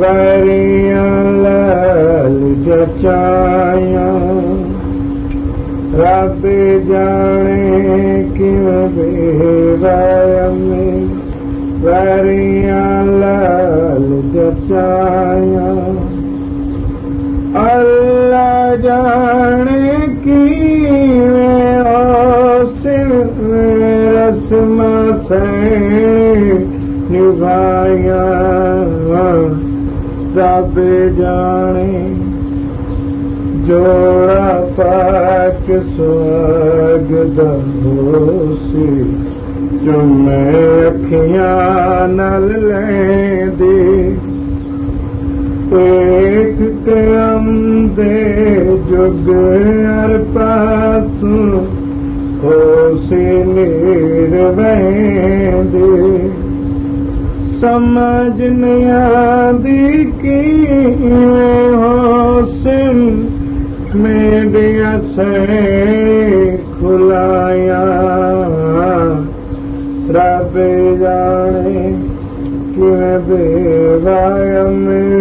वरियल जचाया रब जाने क्यों बेवाय में वरियल जचाया अल्लाह जाने की रस्म से निभाया रब जाने जोड़ा पाक स्वर्ग दोसी जो मैं अखियां नल लेंदी एक कम दे जुग हर पासों होसी नीर वेंदे समझ आंदी की होसिन मेरे से खुलाया। रब जाने कि बेगा में